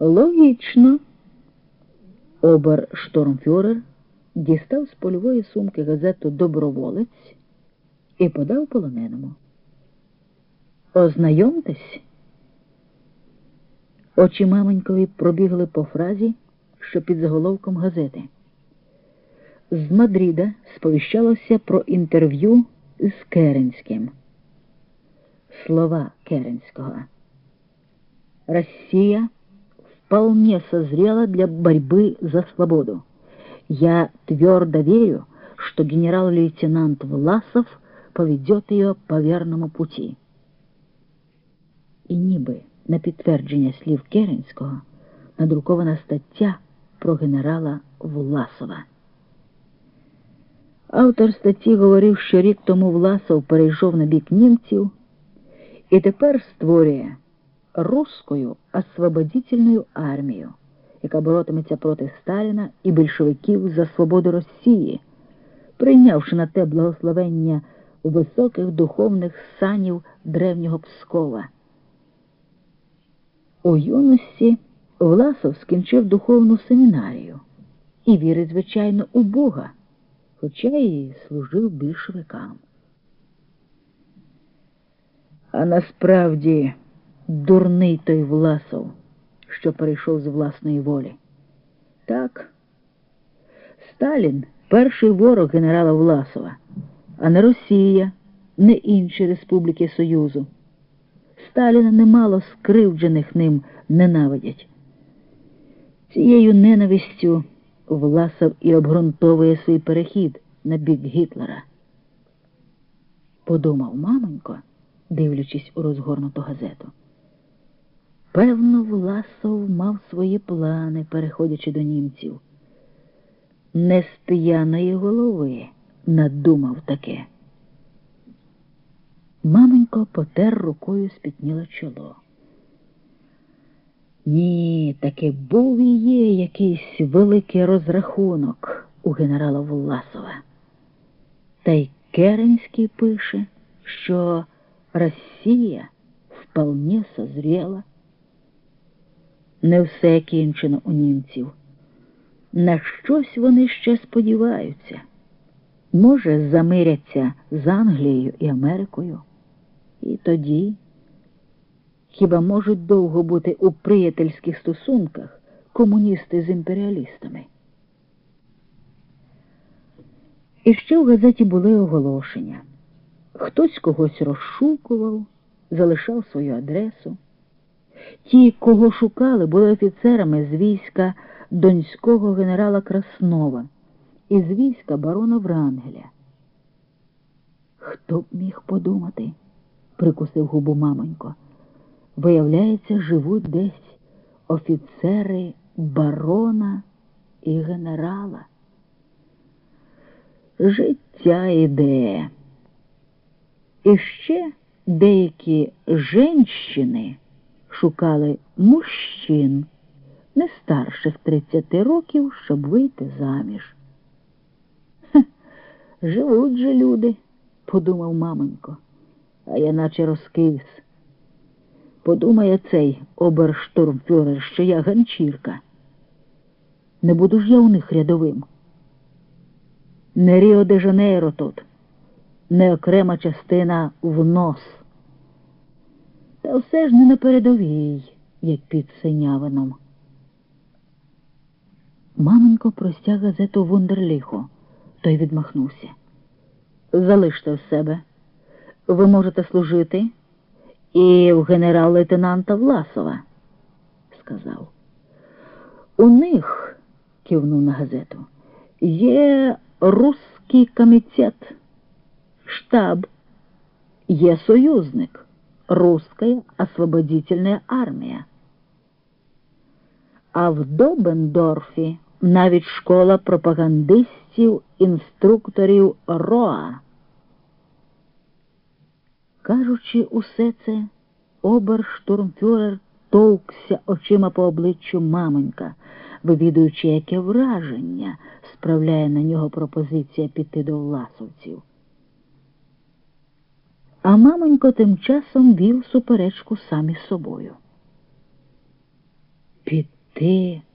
Логічно. Оберштормфюрер дістав з польової сумки газету Доброволець і подав полоненому. Ознайомтесь. Очі маменькові пробігли по фразі, що під заголовком газети. З Мадріда сповіщалося про інтерв'ю з Керенським. Слова Керенського. Россия вполне созрела для борьбы за свободу. Я твердо верю, что генерал-лейтенант Власов поведет ее по верному пути. І ніби на підтвердження слів Керенського надрукована стаття про генерала Власова. Автор статті говорив, що рік тому Власов перейшов на бік німців і тепер створює русскою освободительну армію, яка боротиметься проти Сталіна і більшовиків за свободу Росії, прийнявши на те благословення високих духовних санів древнього Пскова. У юності Власов скінчив духовну семінарію і вірить, звичайно, у Бога, хоча і служив більшовикам. А насправді дурний той Власов, що перейшов з власної волі. Так, Сталін перший ворог генерала Власова, а не Росія, не інші республіки Союзу. Сталіна немало скривджених ним ненавидять. Цією ненавистю Власов і обґрунтовує свій перехід на бік Гітлера. Подумав мамонько, дивлячись у розгорнуту газету. Певно, Власов мав свої плани, переходячи до німців. Не з п'яної голови надумав таке. Маменько потер рукою спітніло чоло. Ні, таки був і є якийсь великий розрахунок у генерала Власова. Та й Керенський пише, що Росія вполне созріла. Не все кінчено у німців. На щось вони ще сподіваються. Може, замиряться з Англією і Америкою. І тоді хіба можуть довго бути у приятельських стосунках комуністи з імперіалістами? І ще в газеті були оголошення. Хтось когось розшукував, залишав свою адресу. Ті, кого шукали, були офіцерами з війська донського генерала Краснова і з війська барона Врангеля. Хто б міг подумати? прикусив губу мамонько. Виявляється, живуть десь офіцери барона і генерала. Життя іде. І ще деякі женщини шукали мужчин не старших 30 років, щоб вийти заміж. Живуть же люди, подумав маменько а я наче розкис. Подумає цей оберштурмфюрер, що я ганчірка. Не буду ж я у них рядовим. Не Ріо де Жанейро тут, не окрема частина в нос. Та все ж не на передовій, як під синявином. Маменько простяг газету Вундерліхо, той відмахнувся. Залиште в себе ви можете служити і в генерал-лейтенанта Власова, сказав. У них, кивнув на газету, є русський комітет, штаб, є союзник, Русская освободительная армія. А в Добендорфі навіть школа пропагандистів, інструкторів РОА. Кажучи усе це, оберштурмфюрер товкся очима по обличчю мамонька, вивідуючи, яке враження справляє на нього пропозиція піти до власовців. А мамонько тим часом вів суперечку самі з собою. Піти